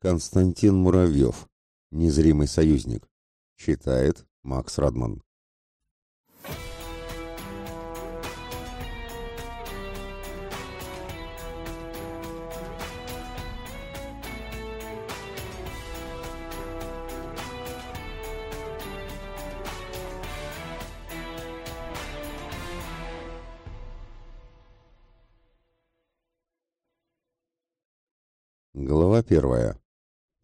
Константин Муравьев. Незримый союзник. Читает Макс Радман. Глава первая.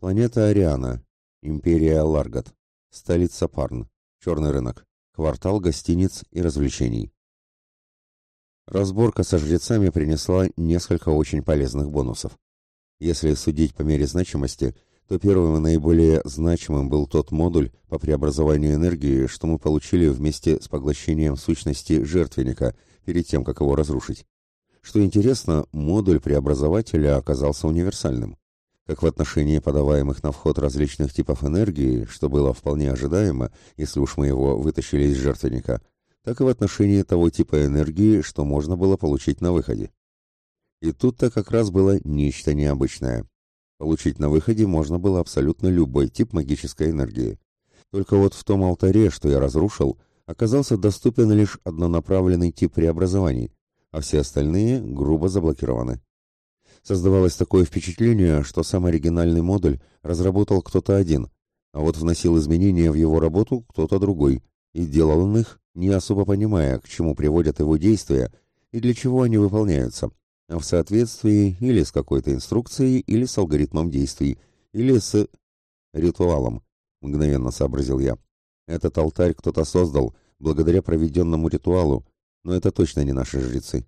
Планета Ариана. Империя Ларгат. Столица Парн. Черный рынок. Квартал гостиниц и развлечений. Разборка со жрецами принесла несколько очень полезных бонусов. Если судить по мере значимости, то первым и наиболее значимым был тот модуль по преобразованию энергии, что мы получили вместе с поглощением сущности жертвенника перед тем, как его разрушить. Что интересно, модуль преобразователя оказался универсальным как в отношении подаваемых на вход различных типов энергии, что было вполне ожидаемо, если уж мы его вытащили из жертвенника, так и в отношении того типа энергии, что можно было получить на выходе. И тут-то как раз было нечто необычное. Получить на выходе можно было абсолютно любой тип магической энергии. Только вот в том алтаре, что я разрушил, оказался доступен лишь однонаправленный тип преобразований, а все остальные грубо заблокированы. Создавалось такое впечатление, что сам оригинальный модуль разработал кто-то один, а вот вносил изменения в его работу кто-то другой, и делал он их, не особо понимая, к чему приводят его действия и для чего они выполняются, а в соответствии или с какой-то инструкцией, или с алгоритмом действий, или с ритуалом, мгновенно сообразил я. Этот алтарь кто-то создал благодаря проведенному ритуалу, но это точно не наши жрецы.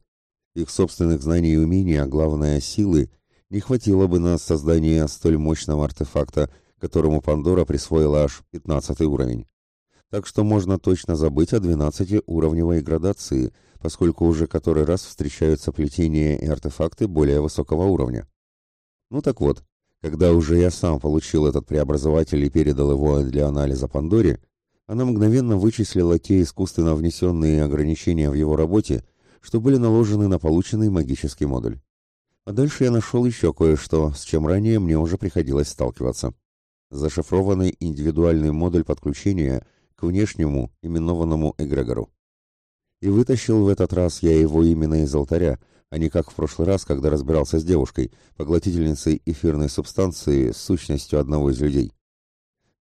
Их собственных знаний и умений, а главное силы, не хватило бы на создание столь мощного артефакта, которому Пандора присвоила аж 15 уровень. Так что можно точно забыть о 12-уровневой градации, поскольку уже который раз встречаются плетения и артефакты более высокого уровня. Ну так вот, когда уже я сам получил этот преобразователь и передал его для анализа Пандоре, она мгновенно вычислила те искусственно внесенные ограничения в его работе, что были наложены на полученный магический модуль. А дальше я нашел еще кое-что, с чем ранее мне уже приходилось сталкиваться. Зашифрованный индивидуальный модуль подключения к внешнему именованному эгрегору. И вытащил в этот раз я его именно из алтаря, а не как в прошлый раз, когда разбирался с девушкой, поглотительницей эфирной субстанции с сущностью одного из людей.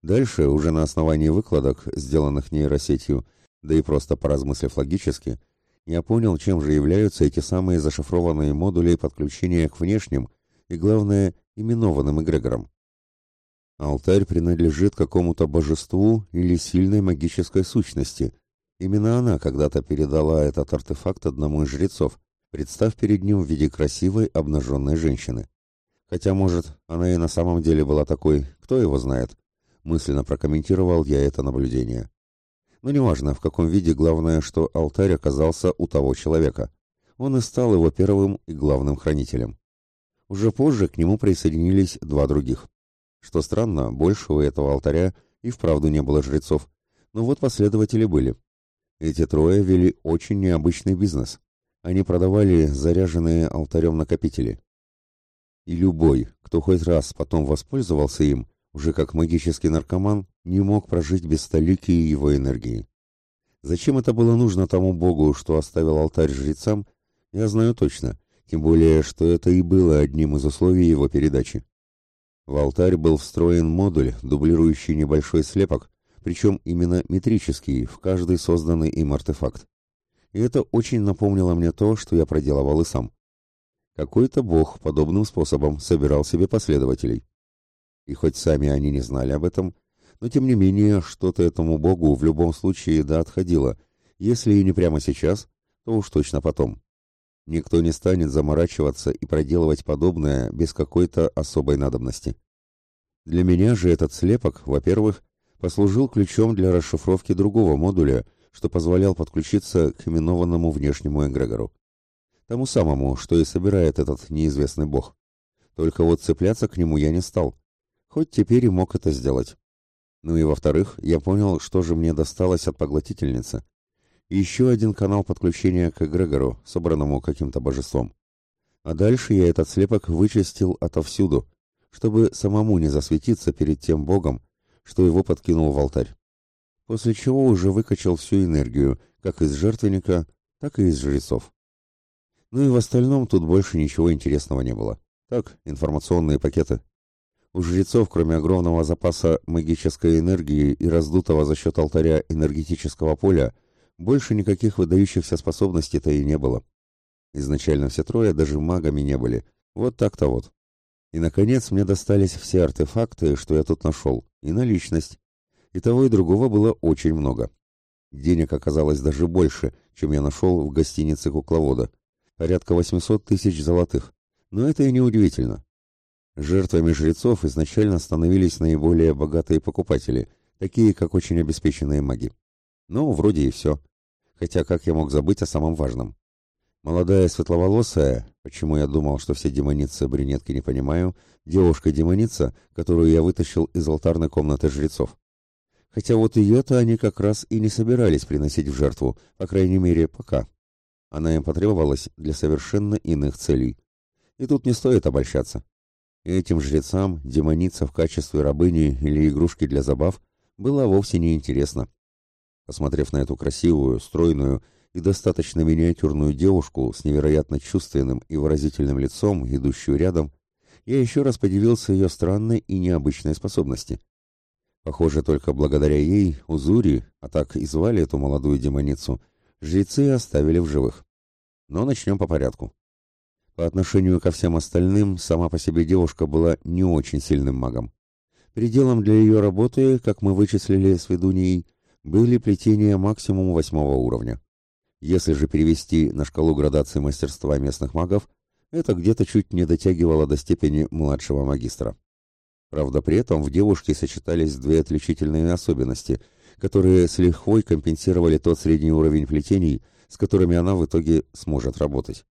Дальше, уже на основании выкладок, сделанных нейросетью, да и просто поразмыслив логически, я понял, чем же являются эти самые зашифрованные модули подключения к внешним и, главное, именованным эгрегорам. Алтарь принадлежит какому-то божеству или сильной магической сущности. Именно она когда-то передала этот артефакт одному из жрецов, представ перед ним в виде красивой обнаженной женщины. Хотя, может, она и на самом деле была такой, кто его знает. Мысленно прокомментировал я это наблюдение. Но неважно, в каком виде, главное, что алтарь оказался у того человека. Он и стал его первым и главным хранителем. Уже позже к нему присоединились два других. Что странно, больше у этого алтаря и вправду не было жрецов, но вот последователи были. Эти трое вели очень необычный бизнес. Они продавали заряженные алтарем накопители. И любой, кто хоть раз потом воспользовался им, уже как магический наркоман, не мог прожить без столики его энергии. Зачем это было нужно тому богу, что оставил алтарь жрецам, я знаю точно, тем более, что это и было одним из условий его передачи. В алтарь был встроен модуль, дублирующий небольшой слепок, причем именно метрический, в каждый созданный им артефакт. И это очень напомнило мне то, что я проделывал и сам. Какой-то бог подобным способом собирал себе последователей. И хоть сами они не знали об этом, но тем не менее что-то этому богу в любом случае да отходило, если и не прямо сейчас, то уж точно потом. Никто не станет заморачиваться и проделывать подобное без какой-то особой надобности. Для меня же этот слепок, во-первых, послужил ключом для расшифровки другого модуля, что позволял подключиться к именованному внешнему эгрегору. Тому самому, что и собирает этот неизвестный бог. Только вот цепляться к нему я не стал, хоть теперь и мог это сделать. Ну и во-вторых, я понял, что же мне досталось от поглотительницы. еще один канал подключения к эгрегору, собранному каким-то божеством. А дальше я этот слепок вычистил отовсюду, чтобы самому не засветиться перед тем богом, что его подкинул в алтарь. После чего уже выкачал всю энергию, как из жертвенника, так и из жрецов. Ну и в остальном тут больше ничего интересного не было. Так, информационные пакеты. У жрецов, кроме огромного запаса магической энергии и раздутого за счет алтаря энергетического поля, больше никаких выдающихся способностей-то и не было. Изначально все трое даже магами не были. Вот так-то вот. И, наконец, мне достались все артефакты, что я тут нашел, и наличность. И того, и другого было очень много. Денег оказалось даже больше, чем я нашел в гостинице кукловода. Порядка 800 тысяч золотых. Но это и не удивительно. Жертвами жрецов изначально становились наиболее богатые покупатели, такие как очень обеспеченные маги. Ну, вроде и все. Хотя как я мог забыть о самом важном? Молодая светловолосая, почему я думал, что все демоницы-брюнетки не понимаю, девушка-демоница, которую я вытащил из алтарной комнаты жрецов. Хотя вот ее-то они как раз и не собирались приносить в жертву, по крайней мере, пока. Она им потребовалась для совершенно иных целей. И тут не стоит обольщаться. Этим жрецам демоница в качестве рабыни или игрушки для забав было вовсе не интересно. Посмотрев на эту красивую, стройную и достаточно миниатюрную девушку с невероятно чувственным и выразительным лицом, идущую рядом, я еще раз подивился ее странной и необычной способности. Похоже, только благодаря ей Узури, а так и звали эту молодую демоницу, жрецы оставили в живых. Но начнем по порядку. По отношению ко всем остальным, сама по себе девушка была не очень сильным магом. Пределом для ее работы, как мы вычислили с ведуньей, были плетения максимум восьмого уровня. Если же перевести на шкалу градации мастерства местных магов, это где-то чуть не дотягивало до степени младшего магистра. Правда, при этом в девушке сочетались две отличительные особенности, которые с лихвой компенсировали тот средний уровень плетений, с которыми она в итоге сможет работать.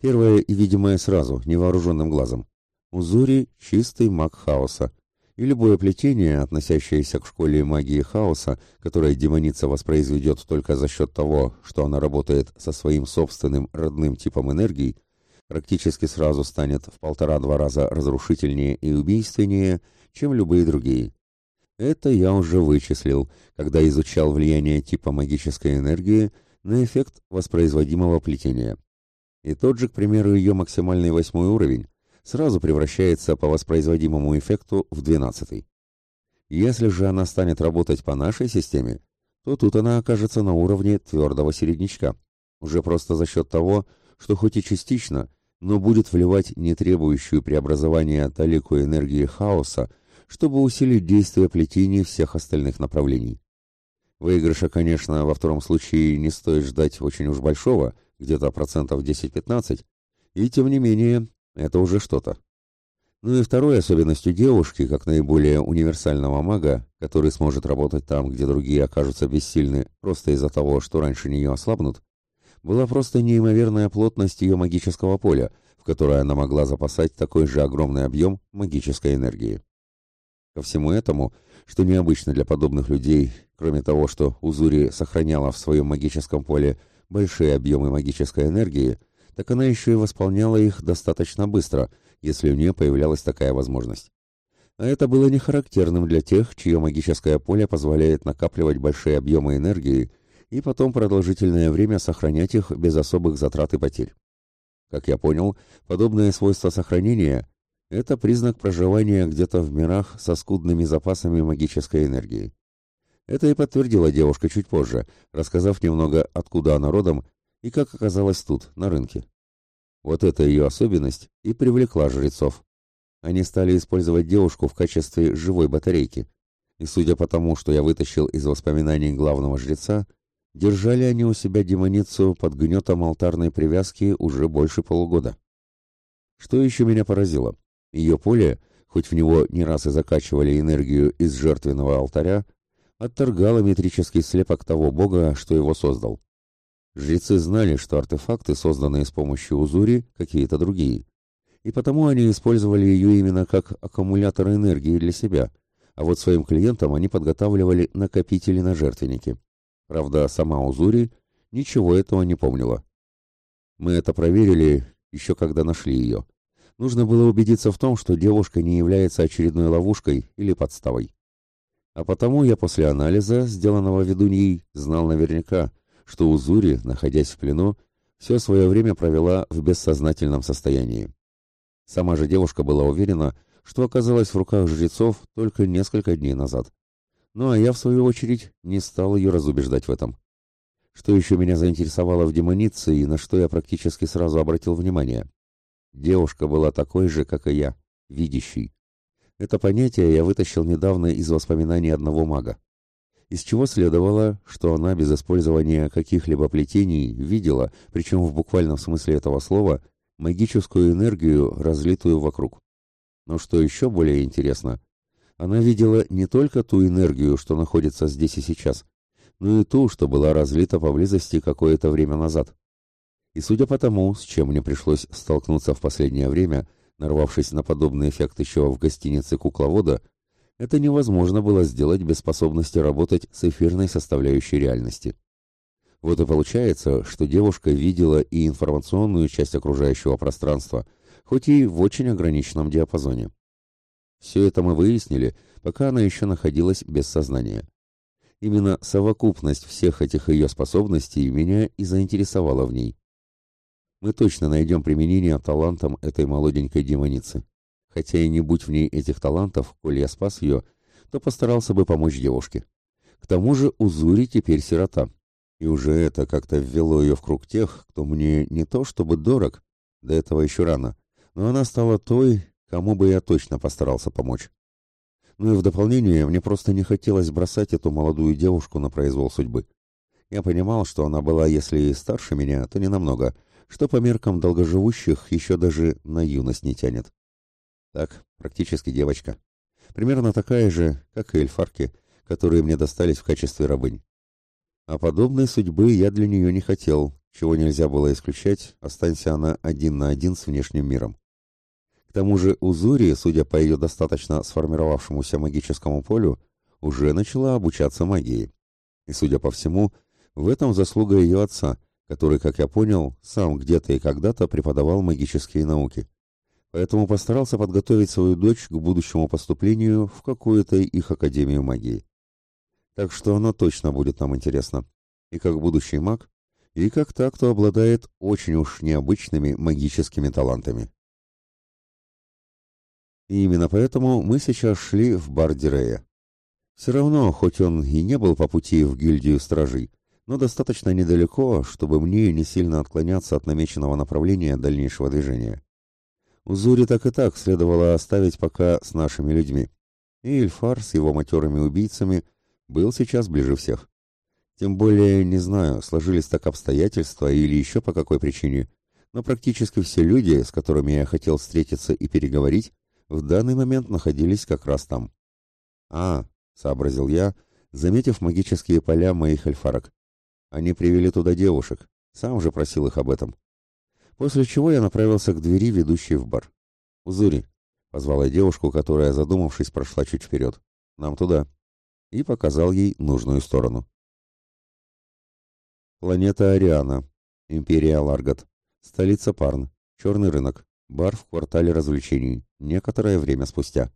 Первое и видимое сразу, невооруженным глазом. Узури – чистый маг хаоса. И любое плетение, относящееся к школе магии хаоса, которое демоница воспроизведет только за счет того, что она работает со своим собственным родным типом энергии, практически сразу станет в полтора-два раза разрушительнее и убийственнее, чем любые другие. Это я уже вычислил, когда изучал влияние типа магической энергии на эффект воспроизводимого плетения и тот же, к примеру, ее максимальный восьмой уровень сразу превращается по воспроизводимому эффекту в двенадцатый. Если же она станет работать по нашей системе, то тут она окажется на уровне твердого середнячка, уже просто за счет того, что хоть и частично, но будет вливать не требующую преобразования талику энергии хаоса, чтобы усилить действие плетений всех остальных направлений. Выигрыша, конечно, во втором случае не стоит ждать очень уж большого – где-то процентов 10-15, и тем не менее, это уже что-то. Ну и второй особенностью девушки, как наиболее универсального мага, который сможет работать там, где другие окажутся бессильны просто из-за того, что раньше нее ослабнут, была просто неимоверная плотность ее магического поля, в которое она могла запасать такой же огромный объем магической энергии. Ко всему этому, что необычно для подобных людей, кроме того, что Узури сохраняла в своем магическом поле большие объемы магической энергии, так она еще и восполняла их достаточно быстро, если у нее появлялась такая возможность. А это было не характерным для тех, чье магическое поле позволяет накапливать большие объемы энергии и потом продолжительное время сохранять их без особых затрат и потерь. Как я понял, подобное свойство сохранения – это признак проживания где-то в мирах со скудными запасами магической энергии. Это и подтвердила девушка чуть позже, рассказав немного, откуда она родом и как оказалась тут, на рынке. Вот эта ее особенность и привлекла жрецов. Они стали использовать девушку в качестве живой батарейки. И судя по тому, что я вытащил из воспоминаний главного жреца, держали они у себя демоницу под гнетом алтарной привязки уже больше полугода. Что еще меня поразило? Ее поле, хоть в него не раз и закачивали энергию из жертвенного алтаря, отторгала метрический слепок того бога, что его создал. Жрецы знали, что артефакты, созданные с помощью узури, какие-то другие, и потому они использовали ее именно как аккумулятор энергии для себя, а вот своим клиентам они подготавливали накопители на жертвенники. Правда, сама узури ничего этого не помнила. Мы это проверили еще когда нашли ее. Нужно было убедиться в том, что девушка не является очередной ловушкой или подставой. А потому я после анализа, сделанного ведуньей, знал наверняка, что Узури, находясь в плену, все свое время провела в бессознательном состоянии. Сама же девушка была уверена, что оказалась в руках жрецов только несколько дней назад. Ну а я, в свою очередь, не стал ее разубеждать в этом. Что еще меня заинтересовало в демонице и на что я практически сразу обратил внимание? Девушка была такой же, как и я, видящей. Это понятие я вытащил недавно из воспоминаний одного мага. Из чего следовало, что она без использования каких-либо плетений видела, причем в буквальном смысле этого слова, магическую энергию, разлитую вокруг. Но что еще более интересно, она видела не только ту энергию, что находится здесь и сейчас, но и ту, что была разлита поблизости какое-то время назад. И судя по тому, с чем мне пришлось столкнуться в последнее время, нарвавшись на подобный эффект еще в гостинице кукловода, это невозможно было сделать без способности работать с эфирной составляющей реальности. Вот и получается, что девушка видела и информационную часть окружающего пространства, хоть и в очень ограниченном диапазоне. Все это мы выяснили, пока она еще находилась без сознания. Именно совокупность всех этих ее способностей меня и заинтересовала в ней. Мы точно найдем применение талантам этой молоденькой демоницы. Хотя и не будь в ней этих талантов, коль я спас ее, то постарался бы помочь девушке. К тому же Узури теперь сирота, и уже это как-то ввело ее в круг тех, кто мне не то чтобы дорог, до этого еще рано, но она стала той, кому бы я точно постарался помочь. Ну и в дополнение, мне просто не хотелось бросать эту молодую девушку на произвол судьбы. Я понимал, что она была, если старше меня, то не намного, что по меркам долгоживущих еще даже на юность не тянет. Так, практически девочка. Примерно такая же, как и эльфарки, которые мне достались в качестве рабынь. А подобной судьбы я для нее не хотел, чего нельзя было исключать, останься она один на один с внешним миром. К тому же Узури, судя по ее достаточно сформировавшемуся магическому полю, уже начала обучаться магии. И, судя по всему, в этом заслуга ее отца, который, как я понял, сам где-то и когда-то преподавал магические науки. Поэтому постарался подготовить свою дочь к будущему поступлению в какую-то их академию магии. Так что она точно будет нам интересна. И как будущий маг, и как та, кто обладает очень уж необычными магическими талантами. И именно поэтому мы сейчас шли в бар Дирея. Все равно, хоть он и не был по пути в гильдию стражей, но достаточно недалеко, чтобы мне не сильно отклоняться от намеченного направления дальнейшего движения. Узури так и так следовало оставить пока с нашими людьми. И Эльфар с его матерыми убийцами был сейчас ближе всех. Тем более, не знаю, сложились так обстоятельства или еще по какой причине, но практически все люди, с которыми я хотел встретиться и переговорить, в данный момент находились как раз там. «А», — сообразил я, заметив магические поля моих альфарок. «Они привели туда девушек. Сам же просил их об этом». После чего я направился к двери, ведущей в бар. «Узури», — позвал я девушку, которая, задумавшись, прошла чуть вперед. «Нам туда». И показал ей нужную сторону. Планета Ариана. Империя Ларгат. Столица Парн. Черный рынок. Бар в квартале развлечений. Некоторое время спустя.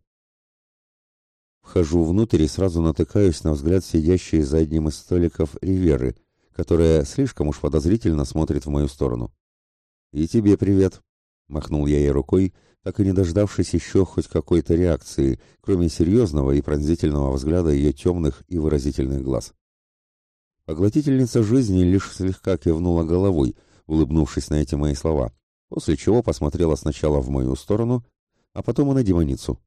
Вхожу внутрь и сразу натыкаюсь на взгляд сидящей за одним из столиков Риверы, которая слишком уж подозрительно смотрит в мою сторону. «И тебе привет», — махнул я ей рукой, так и не дождавшись еще хоть какой-то реакции, кроме серьезного и пронзительного взгляда ее темных и выразительных глаз. Поглотительница жизни лишь слегка кивнула головой, улыбнувшись на эти мои слова, после чего посмотрела сначала в мою сторону, а потом и на демоницу.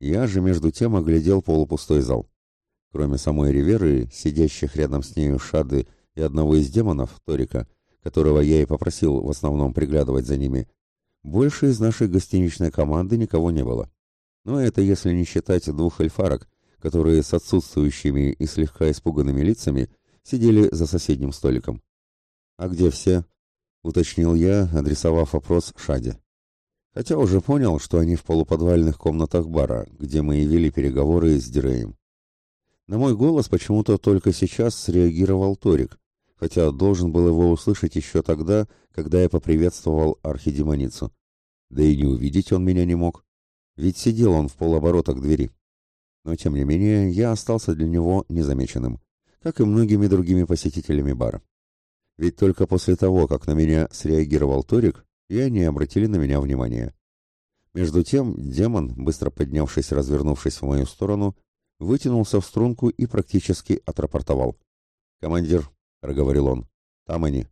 Я же между тем оглядел полупустой зал. Кроме самой Риверы, сидящих рядом с нею Шады и одного из демонов, Торика, которого я и попросил в основном приглядывать за ними, больше из нашей гостиничной команды никого не было. Но это если не считать двух эльфарок, которые с отсутствующими и слегка испуганными лицами сидели за соседним столиком. «А где все?» — уточнил я, адресовав вопрос Шаде. Хотя уже понял, что они в полуподвальных комнатах бара, где мы и вели переговоры с Диреем. На мой голос почему-то только сейчас среагировал Торик, хотя должен был его услышать еще тогда, когда я поприветствовал архидемоницу. Да и не увидеть он меня не мог. Ведь сидел он в полоборота к двери. Но, тем не менее, я остался для него незамеченным, как и многими другими посетителями бара. Ведь только после того, как на меня среагировал Торик, и они обратили на меня внимание. Между тем демон, быстро поднявшись развернувшись в мою сторону, вытянулся в струнку и практически отрапортовал. «Командир», — проговорил он, — «там они».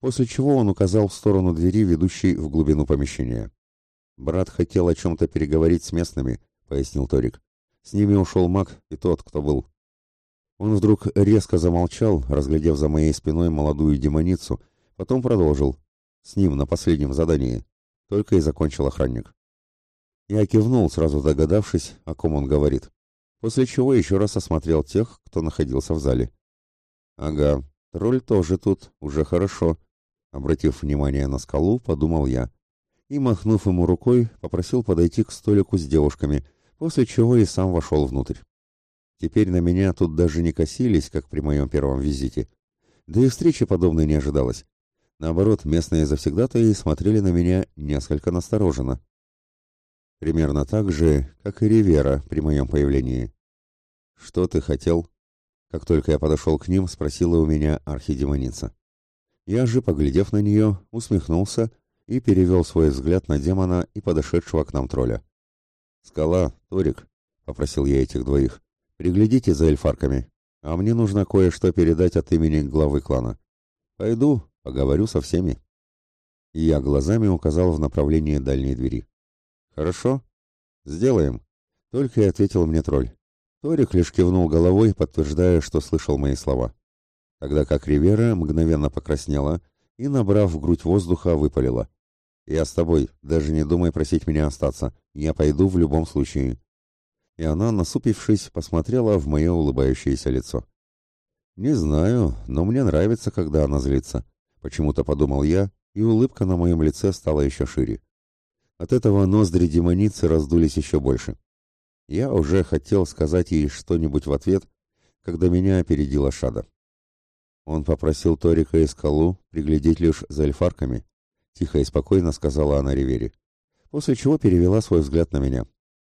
После чего он указал в сторону двери, ведущей в глубину помещения. «Брат хотел о чем-то переговорить с местными», — пояснил Торик. «С ними ушел маг и тот, кто был». Он вдруг резко замолчал, разглядев за моей спиной молодую демоницу, потом продолжил. С ним на последнем задании. Только и закончил охранник. Я кивнул, сразу догадавшись, о ком он говорит. После чего еще раз осмотрел тех, кто находился в зале. «Ага, тролль тоже тут, уже хорошо», — обратив внимание на скалу, подумал я. И, махнув ему рукой, попросил подойти к столику с девушками, после чего и сам вошел внутрь. Теперь на меня тут даже не косились, как при моем первом визите. Да и встречи подобной не ожидалось. Наоборот, местные завсегдатаи смотрели на меня несколько настороженно. Примерно так же, как и Ривера при моем появлении. «Что ты хотел?» Как только я подошел к ним, спросила у меня архидемоница. Я же, поглядев на нее, усмехнулся и перевел свой взгляд на демона и подошедшего к нам тролля. «Скала, Торик», — попросил я этих двоих, — «приглядите за эльфарками, а мне нужно кое-что передать от имени главы клана. Пойду, поговорю со всеми». И я глазами указал в направлении дальней двери. «Хорошо? Сделаем», — только и ответил мне тролль. Торик лишь кивнул головой, подтверждая, что слышал мои слова. Тогда как Ривера мгновенно покраснела и, набрав в грудь воздуха, выпалила. «Я с тобой, даже не думай просить меня остаться. Я пойду в любом случае». И она, насупившись, посмотрела в мое улыбающееся лицо. «Не знаю, но мне нравится, когда она злится», — почему-то подумал я, и улыбка на моем лице стала еще шире. От этого ноздри демоницы раздулись еще больше. Я уже хотел сказать ей что-нибудь в ответ, когда меня опередила Шада. Он попросил Торика и Скалу приглядеть лишь за эльфарками, тихо и спокойно сказала она Ривери, после чего перевела свой взгляд на меня.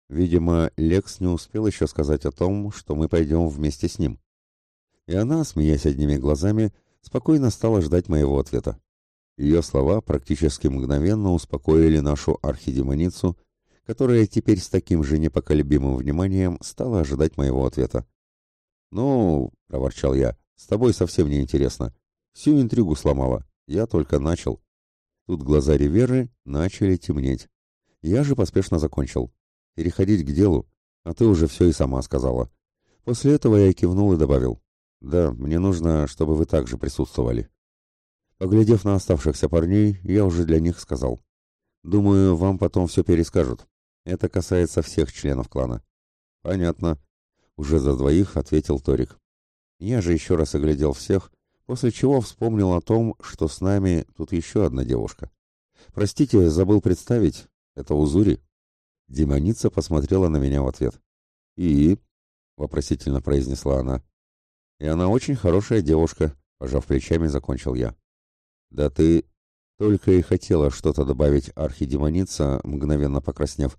Видимо, Лекс не успел еще сказать о том, что мы пойдем вместе с ним. И она, смеясь одними глазами, спокойно стала ждать моего ответа. Ее слова практически мгновенно успокоили нашу архидемоницу которая теперь с таким же непоколебимым вниманием стала ожидать моего ответа. «Ну, — проворчал я, — с тобой совсем не интересно. Всю интригу сломала. Я только начал». Тут глаза Риверы начали темнеть. Я же поспешно закончил. «Переходить к делу, а ты уже все и сама сказала». После этого я кивнул и добавил. «Да, мне нужно, чтобы вы также присутствовали». Поглядев на оставшихся парней, я уже для них сказал. «Думаю, вам потом все перескажут. Это касается всех членов клана. Понятно. Уже за двоих ответил Торик. Я же еще раз оглядел всех, после чего вспомнил о том, что с нами тут еще одна девушка. Простите, забыл представить. Это Узури. Демоница посмотрела на меня в ответ. «И?» — вопросительно произнесла она. «И она очень хорошая девушка», — пожав плечами, закончил я. «Да ты...» Только и хотела что-то добавить архидемоница, мгновенно покраснев,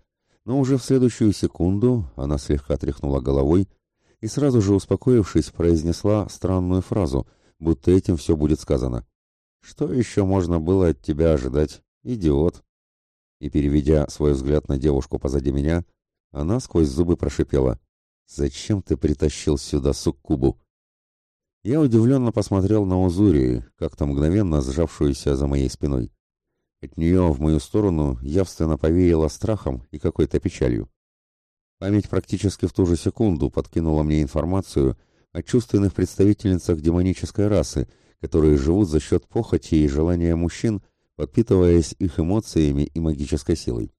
но уже в следующую секунду она слегка тряхнула головой и сразу же успокоившись, произнесла странную фразу, будто этим все будет сказано. «Что еще можно было от тебя ожидать, идиот?» И, переведя свой взгляд на девушку позади меня, она сквозь зубы прошипела. «Зачем ты притащил сюда суккубу?» Я удивленно посмотрел на Узури, как-то мгновенно сжавшуюся за моей спиной. От нее в мою сторону явственно повеяло страхом и какой-то печалью. Память практически в ту же секунду подкинула мне информацию о чувственных представительницах демонической расы, которые живут за счет похоти и желания мужчин, подпитываясь их эмоциями и магической силой.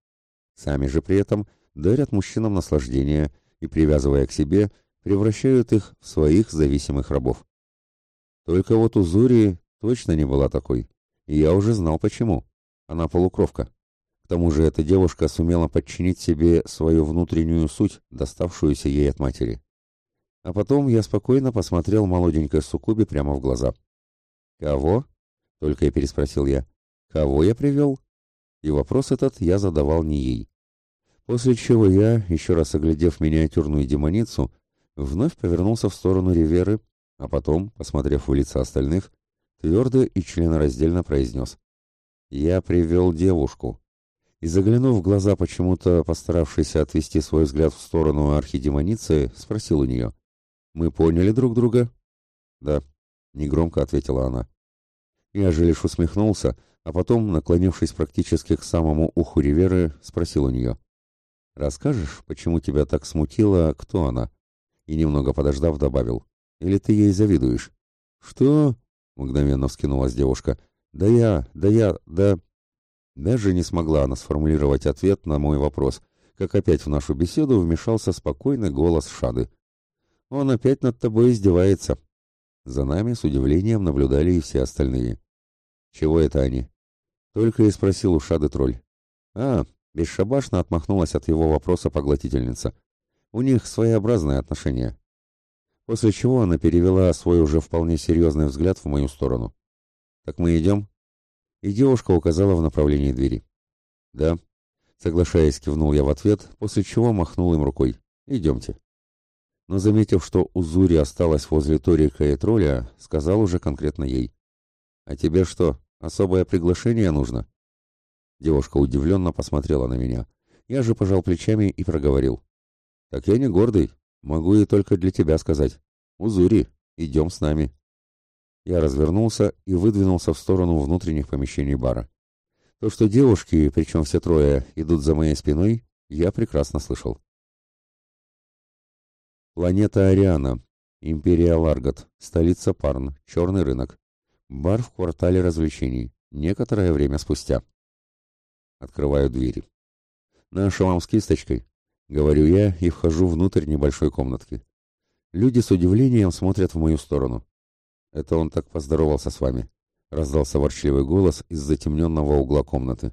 Сами же при этом дарят мужчинам наслаждение и, привязывая к себе, превращают их в своих зависимых рабов. Только вот у Зури точно не была такой, и я уже знал почему. Она полукровка. К тому же эта девушка сумела подчинить себе свою внутреннюю суть, доставшуюся ей от матери. А потом я спокойно посмотрел молоденькой Сукубе прямо в глаза. «Кого?» — только и переспросил я. «Кого я привел?» И вопрос этот я задавал не ей. После чего я, еще раз оглядев миниатюрную демоницу, вновь повернулся в сторону Риверы, а потом, посмотрев в лица остальных, твердо и членораздельно произнес. «Я привел девушку». И заглянув в глаза почему-то постаравшийся отвести свой взгляд в сторону архидемоницы, спросил у нее. «Мы поняли друг друга?» «Да», — негромко ответила она. Я же лишь усмехнулся, а потом, наклонившись практически к самому уху Риверы, спросил у нее. «Расскажешь, почему тебя так смутило, кто она?» И немного подождав, добавил. «Или ты ей завидуешь?» «Что?» — мгновенно вскинулась девушка. «Да я, да я, да...» Даже не смогла она сформулировать ответ на мой вопрос, как опять в нашу беседу вмешался спокойный голос Шады. «Он опять над тобой издевается». За нами с удивлением наблюдали и все остальные. «Чего это они?» Только и спросил у Шады тролль. «А, Бесшабашно отмахнулась от его вопроса поглотительница. У них своеобразное отношение. После чего она перевела свой уже вполне серьезный взгляд в мою сторону. «Так мы идем?» И девушка указала в направлении двери. «Да», соглашаясь, кивнул я в ответ, после чего махнул им рукой. «Идемте». Но заметив, что у Зури осталось возле Торика и тролля, сказал уже конкретно ей. «А тебе что, особое приглашение нужно?» Девушка удивленно посмотрела на меня. Я же пожал плечами и проговорил. «Так я не гордый. Могу и только для тебя сказать. Узури, идем с нами». Я развернулся и выдвинулся в сторону внутренних помещений бара. То, что девушки, причем все трое, идут за моей спиной, я прекрасно слышал. Планета Ариана. Империя Ларгот. Столица Парн. Черный рынок. Бар в квартале развлечений. Некоторое время спустя. Открываю двери. «Наша вам с кисточкой», — говорю я и вхожу внутрь небольшой комнатки. Люди с удивлением смотрят в мою сторону. «Это он так поздоровался с вами», — раздался ворчливый голос из затемненного угла комнаты.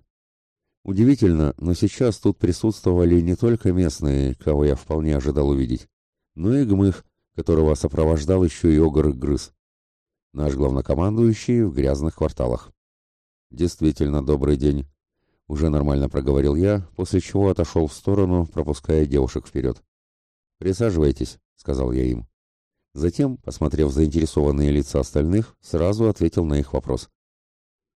Удивительно, но сейчас тут присутствовали не только местные, кого я вполне ожидал увидеть, но и Гмых, которого сопровождал еще и Огр Грыз. Наш главнокомандующий в грязных кварталах. Действительно добрый день. Уже нормально проговорил я, после чего отошел в сторону, пропуская девушек вперед. «Присаживайтесь», — сказал я им. Затем, посмотрев заинтересованные лица остальных, сразу ответил на их вопрос.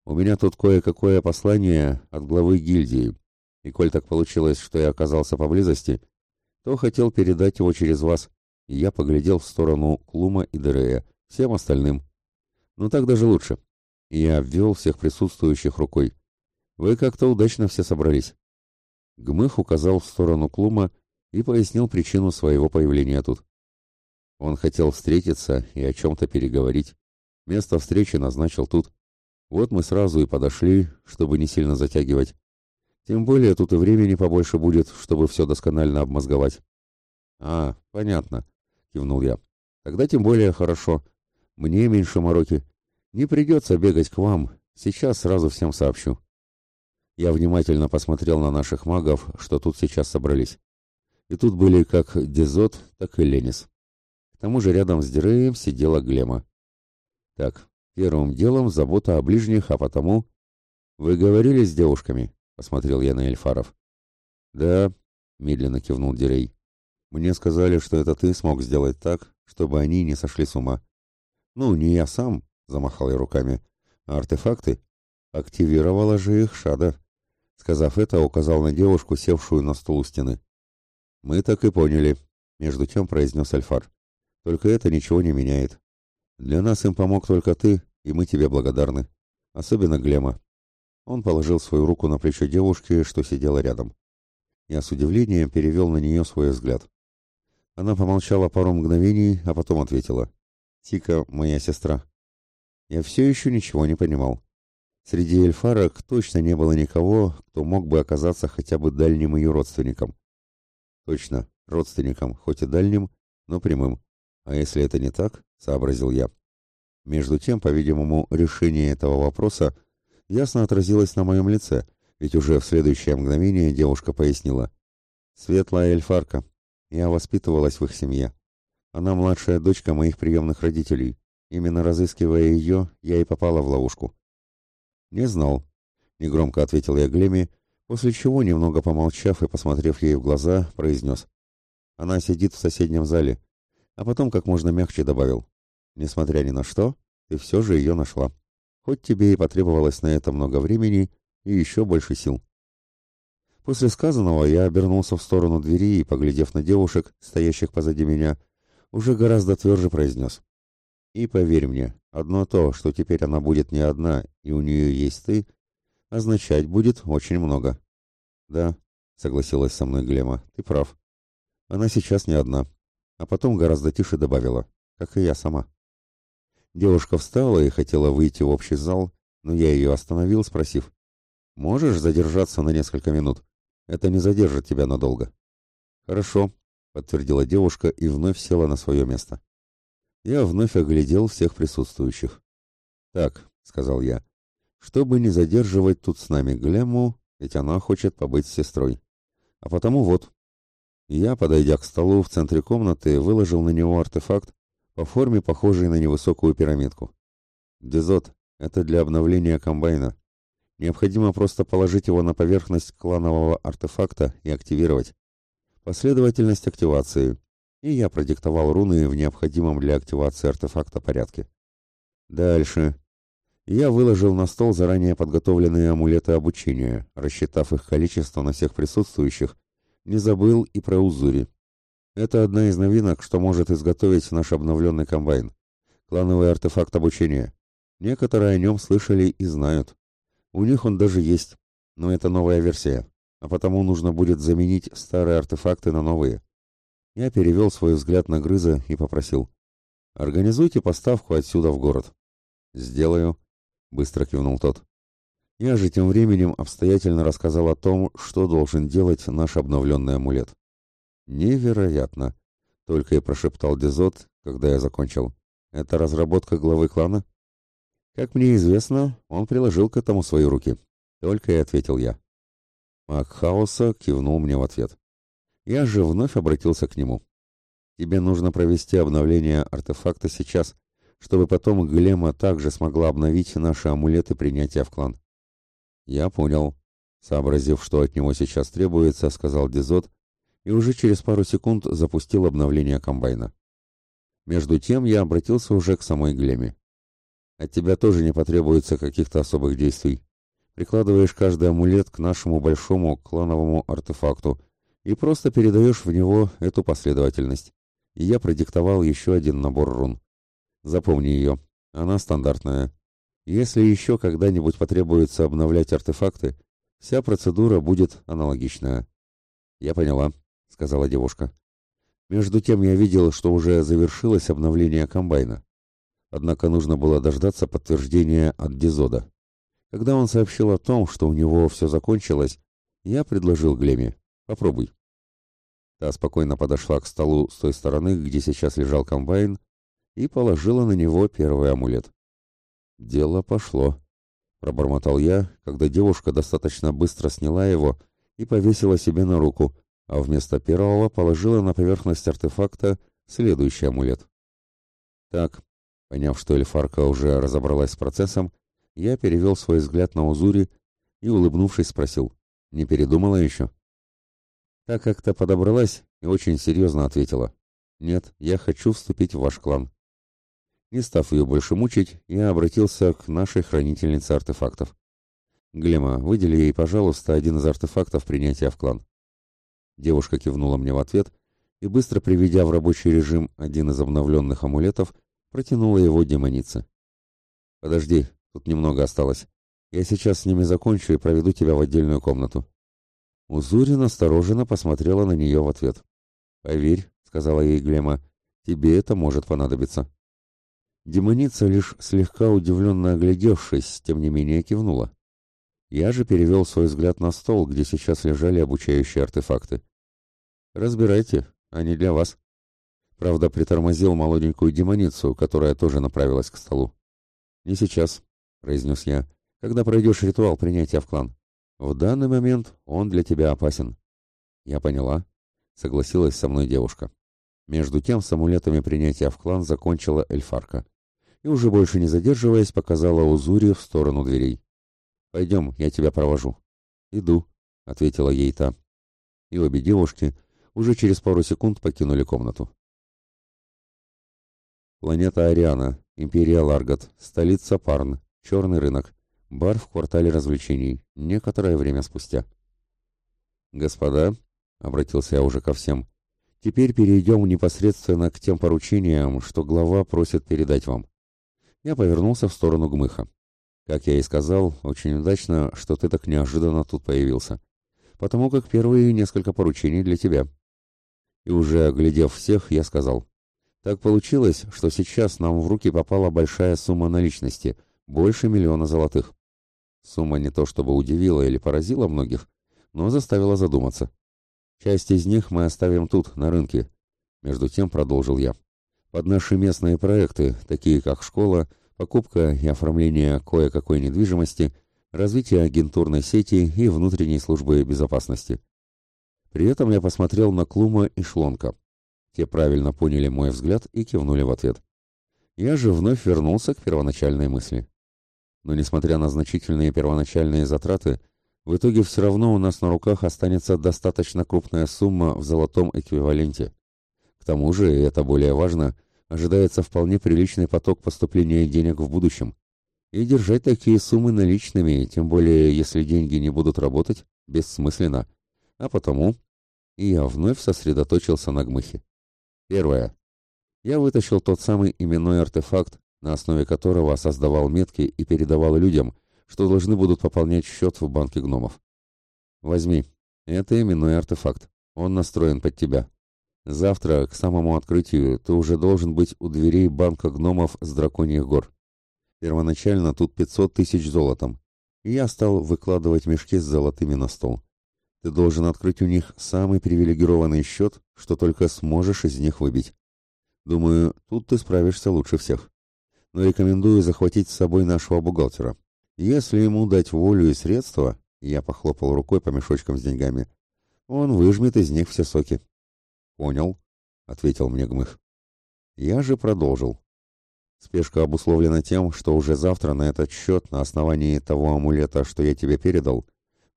«У меня тут кое-какое послание от главы гильдии, и коль так получилось, что я оказался поблизости, то хотел передать его через вас, и я поглядел в сторону Клума и Дерея, всем остальным. Ну так даже лучше. И я обвел всех присутствующих рукой. Вы как-то удачно все собрались. Гмых указал в сторону Клума и пояснил причину своего появления тут. Он хотел встретиться и о чем-то переговорить. Место встречи назначил тут. Вот мы сразу и подошли, чтобы не сильно затягивать. Тем более тут и времени побольше будет, чтобы все досконально обмозговать. «А, понятно», — кивнул я. «Тогда тем более хорошо. Мне меньше мороки. Не придется бегать к вам. Сейчас сразу всем сообщу». Я внимательно посмотрел на наших магов, что тут сейчас собрались. И тут были как Дезот, так и Ленис. К тому же рядом с Диреем сидела Глема. Так, первым делом забота о ближних, а потому... «Вы говорили с девушками?» — посмотрел я на Эльфаров. «Да», — медленно кивнул Дирей. «Мне сказали, что это ты смог сделать так, чтобы они не сошли с ума». «Ну, не я сам», — замахал я руками, — «а артефакты. Активировала же их Шада». Сказав это, указал на девушку, севшую на стул у стены. «Мы так и поняли», — между тем произнес Альфар. «Только это ничего не меняет. Для нас им помог только ты, и мы тебе благодарны. Особенно Глема». Он положил свою руку на плечо девушки, что сидела рядом. Я с удивлением перевел на нее свой взгляд. Она помолчала пару мгновений, а потом ответила. «Тика, моя сестра». Я все еще ничего не понимал. Среди эльфарок точно не было никого, кто мог бы оказаться хотя бы дальним ее родственником. Точно, родственником, хоть и дальним, но прямым. А если это не так, сообразил я. Между тем, по-видимому, решение этого вопроса ясно отразилось на моем лице, ведь уже в следующее мгновение девушка пояснила. «Светлая эльфарка. Я воспитывалась в их семье. Она младшая дочка моих приемных родителей. Именно разыскивая ее, я и попала в ловушку. Не знал. — негромко ответил я Глеме, после чего, немного помолчав и посмотрев ей в глаза, произнес. «Она сидит в соседнем зале», а потом как можно мягче добавил. «Несмотря ни на что, ты все же ее нашла. Хоть тебе и потребовалось на это много времени и еще больше сил». После сказанного я обернулся в сторону двери и, поглядев на девушек, стоящих позади меня, уже гораздо тверже произнес. «И поверь мне, одно то, что теперь она будет не одна, и у нее есть ты, означать будет очень много». «Да», — согласилась со мной Глема, — «ты прав. Она сейчас не одна». А потом гораздо тише добавила, как и я сама. Девушка встала и хотела выйти в общий зал, но я ее остановил, спросив, «Можешь задержаться на несколько минут?» Это не задержит тебя надолго. Хорошо, подтвердила девушка и вновь села на свое место. Я вновь оглядел всех присутствующих. Так, сказал я, чтобы не задерживать тут с нами Глему, ведь она хочет побыть с сестрой. А потому вот. Я, подойдя к столу в центре комнаты, выложил на него артефакт по форме, похожий на невысокую пирамидку. Дезот — это для обновления комбайна. Необходимо просто положить его на поверхность кланового артефакта и активировать. Последовательность активации. И я продиктовал руны в необходимом для активации артефакта порядке. Дальше. Я выложил на стол заранее подготовленные амулеты обучения, рассчитав их количество на всех присутствующих, не забыл и про Узури. Это одна из новинок, что может изготовить наш обновленный комбайн. Клановый артефакт обучения. Некоторые о нем слышали и знают. У них он даже есть, но это новая версия, а потому нужно будет заменить старые артефакты на новые. Я перевел свой взгляд на Грыза и попросил. «Организуйте поставку отсюда в город». «Сделаю», — быстро кивнул тот. Я же тем временем обстоятельно рассказал о том, что должен делать наш обновленный амулет. «Невероятно!» — только и прошептал Дезот, когда я закончил. «Это разработка главы клана?» Как мне известно, он приложил к этому свои руки. Только и ответил я. Маг хаоса кивнул мне в ответ. Я же вновь обратился к нему. Тебе нужно провести обновление артефакта сейчас, чтобы потом Глема также смогла обновить наши амулеты принятия в клан. Я понял. Сообразив, что от него сейчас требуется, сказал Дезот, и уже через пару секунд запустил обновление комбайна. Между тем я обратился уже к самой Глеме. От тебя тоже не потребуется каких-то особых действий. Прикладываешь каждый амулет к нашему большому клановому артефакту и просто передаешь в него эту последовательность. И я продиктовал еще один набор рун. Запомни ее. Она стандартная. Если еще когда-нибудь потребуется обновлять артефакты, вся процедура будет аналогичная. «Я поняла», — сказала девушка. Между тем я видел, что уже завершилось обновление комбайна. Однако нужно было дождаться подтверждения от Дизода. Когда он сообщил о том, что у него все закончилось, я предложил Глеме «Попробуй». Та спокойно подошла к столу с той стороны, где сейчас лежал комбайн, и положила на него первый амулет. «Дело пошло», — пробормотал я, когда девушка достаточно быстро сняла его и повесила себе на руку, а вместо первого положила на поверхность артефакта следующий амулет. «Так, Поняв, что Эльфарка уже разобралась с процессом, я перевел свой взгляд на Узури и, улыбнувшись, спросил, «Не передумала еще?» Так как-то подобралась и очень серьезно ответила, «Нет, я хочу вступить в ваш клан». Не став ее больше мучить, я обратился к нашей хранительнице артефактов. «Глема, выдели ей, пожалуйста, один из артефактов принятия в клан». Девушка кивнула мне в ответ и, быстро приведя в рабочий режим один из обновленных амулетов, Протянула его демоница. «Подожди, тут немного осталось. Я сейчас с ними закончу и проведу тебя в отдельную комнату». Узурин осторожно посмотрела на нее в ответ. «Поверь», — сказала ей Глема, — «тебе это может понадобиться». Демоница, лишь слегка удивленно оглядевшись, тем не менее кивнула. Я же перевел свой взгляд на стол, где сейчас лежали обучающие артефакты. «Разбирайте, они для вас». Правда, притормозил молоденькую демоницу, которая тоже направилась к столу. «Не сейчас», — произнес я, — «когда пройдешь ритуал принятия в клан. В данный момент он для тебя опасен». «Я поняла», — согласилась со мной девушка. Между тем с амулетами принятия в клан закончила эльфарка. И уже больше не задерживаясь, показала Узури в сторону дверей. Пойдем, я тебя провожу». «Иду», — ответила ей та. И обе девушки уже через пару секунд покинули комнату. Планета Ариана, Империя Ларгат, столица Парн, черный рынок, бар в квартале развлечений, некоторое время спустя. «Господа», — обратился я уже ко всем, — «теперь перейдем непосредственно к тем поручениям, что глава просит передать вам». Я повернулся в сторону Гмыха. Как я и сказал, очень удачно, что ты так неожиданно тут появился. Потому как первые несколько поручений для тебя. И уже оглядев всех, я сказал. Так получилось, что сейчас нам в руки попала большая сумма наличности, больше миллиона золотых. Сумма не то чтобы удивила или поразила многих, но заставила задуматься. Часть из них мы оставим тут, на рынке. Между тем продолжил я. Под наши местные проекты, такие как школа, покупка и оформление кое-какой недвижимости, развитие агентурной сети и внутренней службы безопасности. При этом я посмотрел на Клума и Шлонка. Те правильно поняли мой взгляд и кивнули в ответ. Я же вновь вернулся к первоначальной мысли. Но несмотря на значительные первоначальные затраты, в итоге все равно у нас на руках останется достаточно крупная сумма в золотом эквиваленте тому же, и это более важно, ожидается вполне приличный поток поступления денег в будущем. И держать такие суммы наличными, тем более если деньги не будут работать, бессмысленно. А потому я вновь сосредоточился на гмыхе. Первое. Я вытащил тот самый именной артефакт, на основе которого создавал метки и передавал людям, что должны будут пополнять счет в банке гномов. Возьми. Это именной артефакт. Он настроен под тебя. Завтра, к самому открытию, ты уже должен быть у дверей банка гномов с драконьих гор. Первоначально тут 500 тысяч золотом, и я стал выкладывать мешки с золотыми на стол. Ты должен открыть у них самый привилегированный счет, что только сможешь из них выбить. Думаю, тут ты справишься лучше всех. Но рекомендую захватить с собой нашего бухгалтера. Если ему дать волю и средства, я похлопал рукой по мешочкам с деньгами, он выжмет из них все соки. «Понял», — ответил мне Гмых. Я же продолжил. Спешка обусловлена тем, что уже завтра на этот счет, на основании того амулета, что я тебе передал,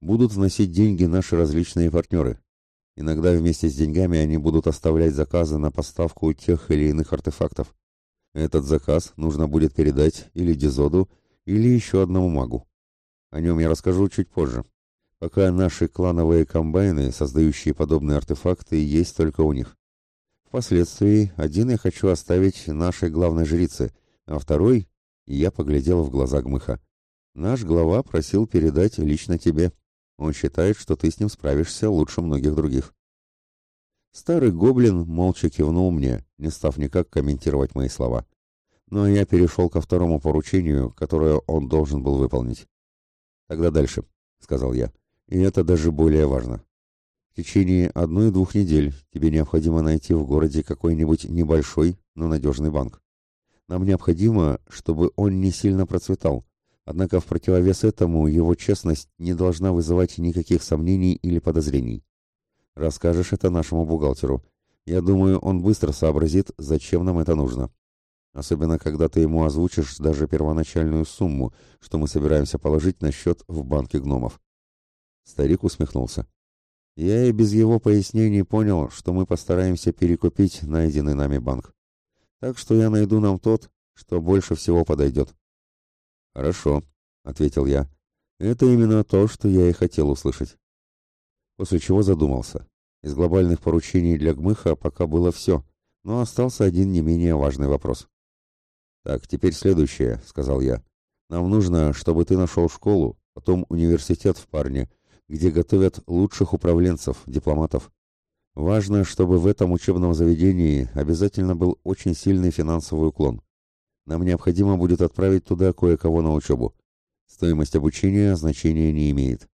будут вносить деньги наши различные партнеры. Иногда вместе с деньгами они будут оставлять заказы на поставку тех или иных артефактов. Этот заказ нужно будет передать или Дизоду, или еще одному магу. О нем я расскажу чуть позже пока наши клановые комбайны, создающие подобные артефакты, есть только у них. Впоследствии один я хочу оставить нашей главной жрице, а второй, я поглядел в глаза Гмыха, наш глава просил передать лично тебе. Он считает, что ты с ним справишься лучше многих других. Старый гоблин молча кивнул мне, не став никак комментировать мои слова. Но я перешел ко второму поручению, которое он должен был выполнить. «Тогда дальше», — сказал я. И это даже более важно. В течение одной-двух недель тебе необходимо найти в городе какой-нибудь небольшой, но надежный банк. Нам необходимо, чтобы он не сильно процветал, однако в противовес этому его честность не должна вызывать никаких сомнений или подозрений. Расскажешь это нашему бухгалтеру. Я думаю, он быстро сообразит, зачем нам это нужно. Особенно, когда ты ему озвучишь даже первоначальную сумму, что мы собираемся положить на счет в банке гномов. Старик усмехнулся. Я и без его пояснений понял, что мы постараемся перекупить найденный нами банк. Так что я найду нам тот, что больше всего подойдет. Хорошо, ответил я. Это именно то, что я и хотел услышать. После чего задумался. Из глобальных поручений для Гмыха пока было все, но остался один не менее важный вопрос. «Так, теперь следующее», — сказал я. «Нам нужно, чтобы ты нашел школу, потом университет в парне, где готовят лучших управленцев, дипломатов. Важно, чтобы в этом учебном заведении обязательно был очень сильный финансовый уклон. Нам необходимо будет отправить туда кое-кого на учебу. Стоимость обучения значения не имеет.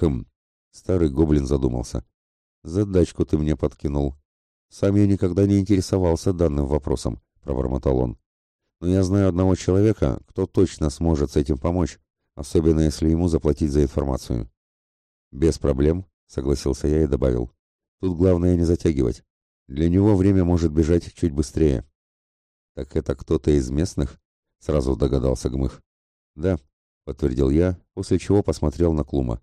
Хм, старый гоблин задумался. Задачку ты мне подкинул. Сам я никогда не интересовался данным вопросом, пробормотал он. Но я знаю одного человека, кто точно сможет с этим помочь, особенно если ему заплатить за информацию. «Без проблем», — согласился я и добавил. «Тут главное не затягивать. Для него время может бежать чуть быстрее». «Так это кто-то из местных?» — сразу догадался Гмых. «Да», — подтвердил я, после чего посмотрел на Клума.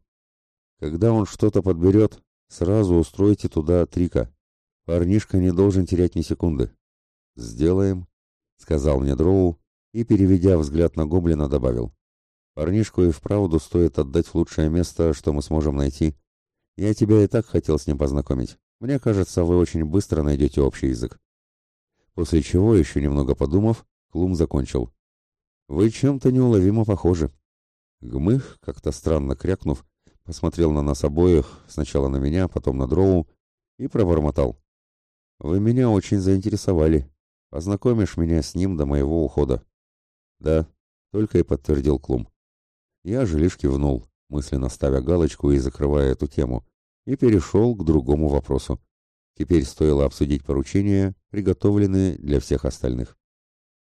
Когда он что-то подберет, сразу устройте туда Трика. Парнишка не должен терять ни секунды. Сделаем, сказал мне Дроу и, переведя взгляд на гоблина, добавил. Парнишку и вправду стоит отдать в лучшее место, что мы сможем найти. Я тебя и так хотел с ним познакомить. Мне кажется, вы очень быстро найдете общий язык. После чего, еще немного подумав, Клум закончил. Вы чем-то неуловимо похожи. Гмых, как-то странно крякнув, посмотрел на нас обоих, сначала на меня, потом на Дроу, и пробормотал. «Вы меня очень заинтересовали. Познакомишь меня с ним до моего ухода?» «Да», — только и подтвердил Клум. Я же лишь кивнул, мысленно ставя галочку и закрывая эту тему, и перешел к другому вопросу. Теперь стоило обсудить поручения, приготовленные для всех остальных.